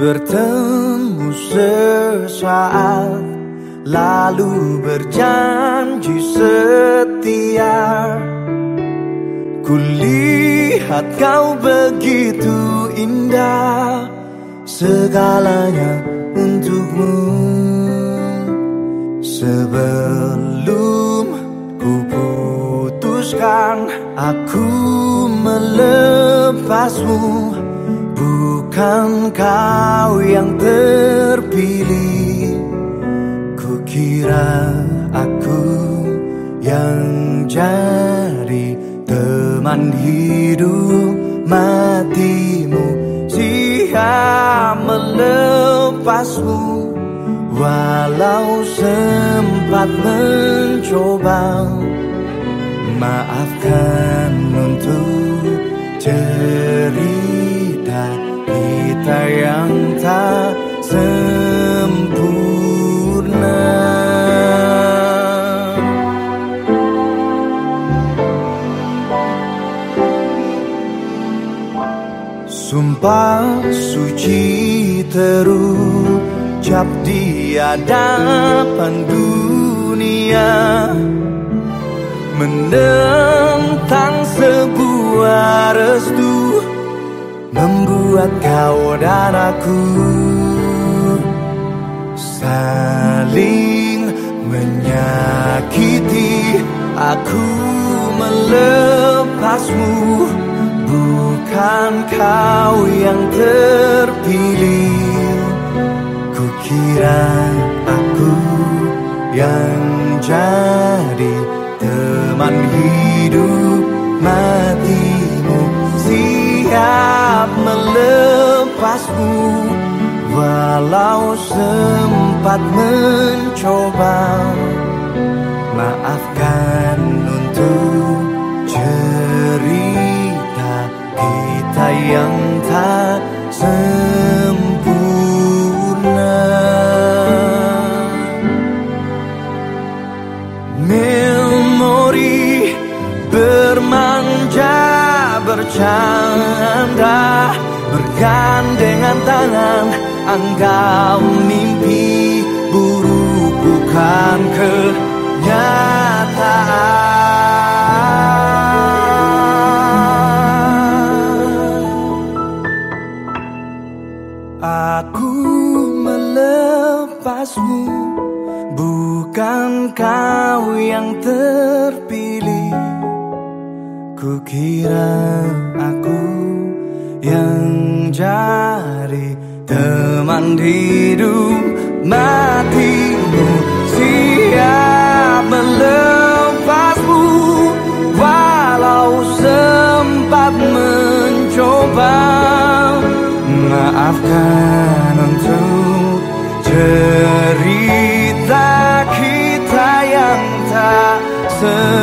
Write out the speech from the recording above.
Bertemu sesaat Lalu berjanji setia. Kulihat kau begitu indah Segalanya untukmu. Sebelum ku putuskan Aku melepasmu Bukan kau yang terpilih. Kukira aku yang jadi teman hidup matimu. Siap melepasmu Walau sempat mencoba. Maafkan untuk cerita kita yang tak sempurna. Sumpah suci terucap di hadapan dunia. Menentang Membuat kau dan aku. Saling menyakiti Aku melepasmu. Bukan kau yang terpilih. Kukira aku yang jadi teman hidup matimu melepasmu Walau sempat mencoba Maafkan untuk cerita kita yang tak sempurna. Memori bermanja bercanda Bergandengan tangan Anggap mimpi buruk bukan kenyataan. Aku melepasmu Bukan kau yang terpilih. Kukira aku jadi teman hidup matimu Siap melepasmu. Walau sempat mencoba Maafkan untuk cerita kita yang tak sempurna